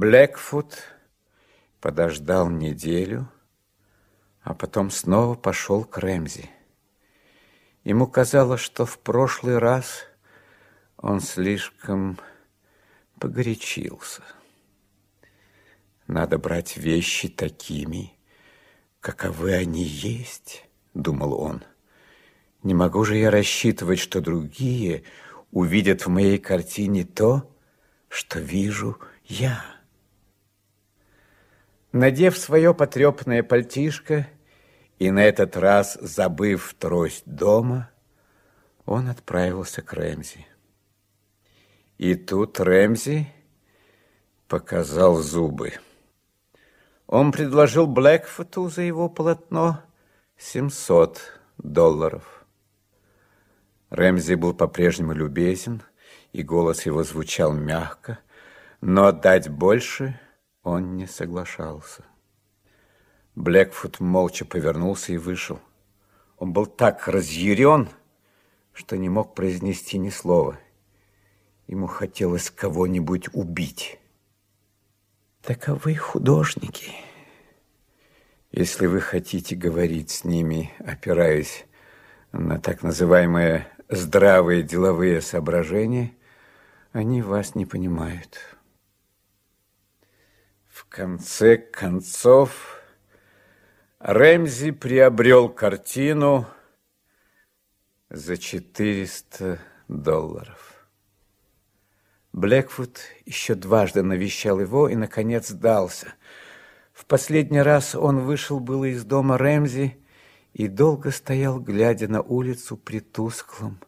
Блэкфут подождал неделю, а потом снова пошел к Рэмзи. Ему казалось, что в прошлый раз он слишком погорячился. Надо брать вещи такими, каковы они есть, думал он. Не могу же я рассчитывать, что другие увидят в моей картине то, что вижу я. Надев свое потрепанное пальтишко и на этот раз забыв трость дома, он отправился к Рэмзи. И тут Рэмзи показал зубы. Он предложил Блэкфуту за его полотно 700 долларов. Рэмзи был по-прежнему любезен, и голос его звучал мягко, но отдать больше он не соглашался. Блэкфут молча повернулся и вышел. Он был так разъярен, что не мог произнести ни слова. Ему хотелось кого-нибудь убить. Таковы художники. Если вы хотите говорить с ними, опираясь на так называемые здравые деловые соображения, они вас не понимают. В конце концов, Рэмзи приобрел картину за 400 долларов. Блэкфуд еще дважды навещал его и, наконец, сдался. В последний раз он вышел было из дома Рэмзи и долго стоял, глядя на улицу при тусклом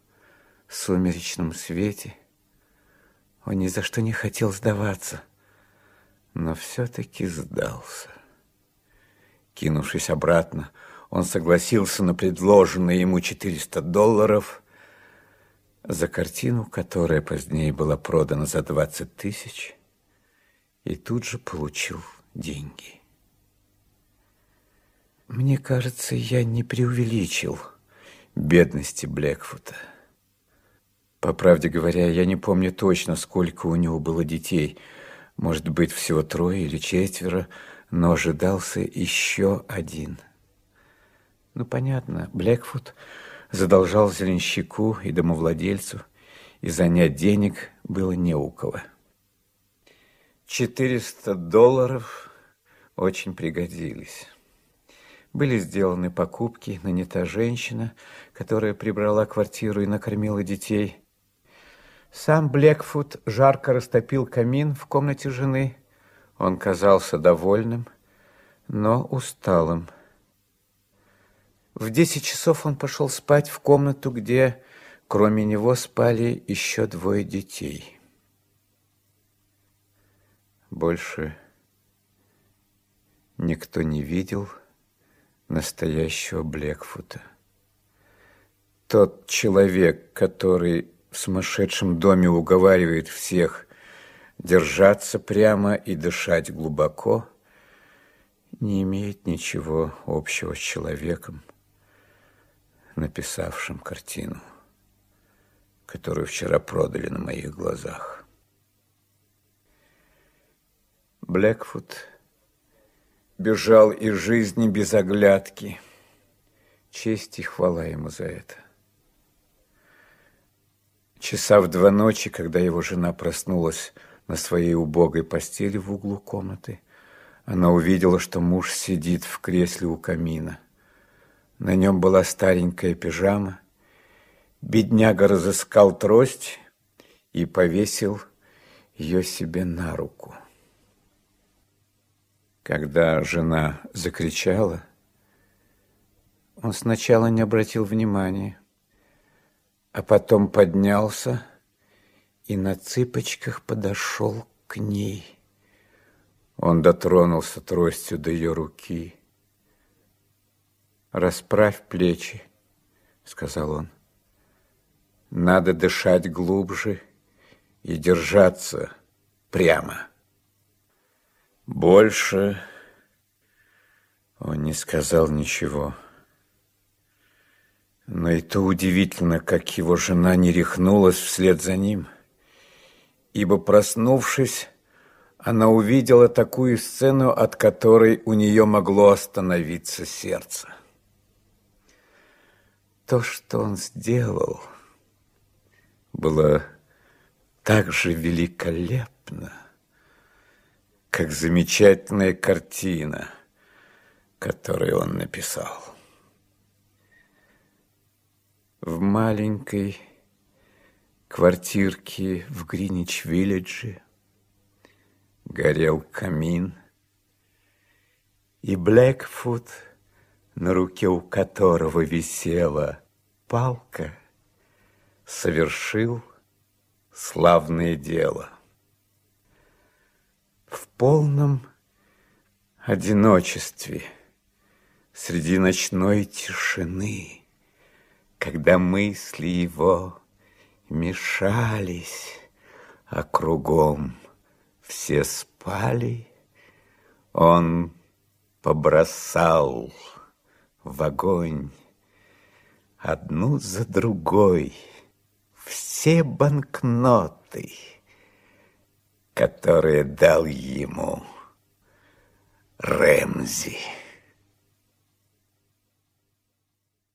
сумеречном свете. Он ни за что не хотел сдаваться, но все-таки сдался. Кинувшись обратно, он согласился на предложенные ему 400 долларов – за картину, которая позднее была продана за 20 тысяч, и тут же получил деньги. Мне кажется, я не преувеличил бедности Блэкфута. По правде говоря, я не помню точно, сколько у него было детей. Может быть, всего трое или четверо, но ожидался еще один. Ну, понятно, Блэкфут задолжал зеленщику и домовладельцу, и занять денег было не у кого. 400 долларов очень пригодились. Были сделаны покупки, нанята женщина, которая прибрала квартиру и накормила детей. Сам Блекфуд жарко растопил камин в комнате жены. Он казался довольным, но усталым. В десять часов он пошел спать в комнату, где кроме него спали еще двое детей. Больше никто не видел настоящего Блекфута. Тот человек, который в сумасшедшем доме уговаривает всех держаться прямо и дышать глубоко, не имеет ничего общего с человеком, написавшим картину, которую вчера продали на моих глазах. Блэкфуд бежал из жизни без оглядки. Честь и хвала ему за это. Часа в два ночи, когда его жена проснулась на своей убогой постели в углу комнаты, она увидела, что муж сидит в кресле у камина. На нем была старенькая пижама. Бедняга разыскал трость и повесил ее себе на руку. Когда жена закричала, он сначала не обратил внимания, а потом поднялся и на цыпочках подошел к ней. Он дотронулся тростью до ее руки «Расправь плечи», — сказал он. «Надо дышать глубже и держаться прямо». Больше он не сказал ничего. Но и то удивительно, как его жена не рехнулась вслед за ним, ибо, проснувшись, она увидела такую сцену, от которой у нее могло остановиться сердце. То, что он сделал, было так же великолепно, как замечательная картина, которую он написал. В маленькой квартирке в Гринич-Виллидже горел камин, и Блэкфуд, на руке у которого висела палка, совершил славное дело. В полном одиночестве, среди ночной тишины, когда мысли его мешались, а кругом все спали, он побросал в огонь одну за другой все банкноты, которые дал ему Рэмзи.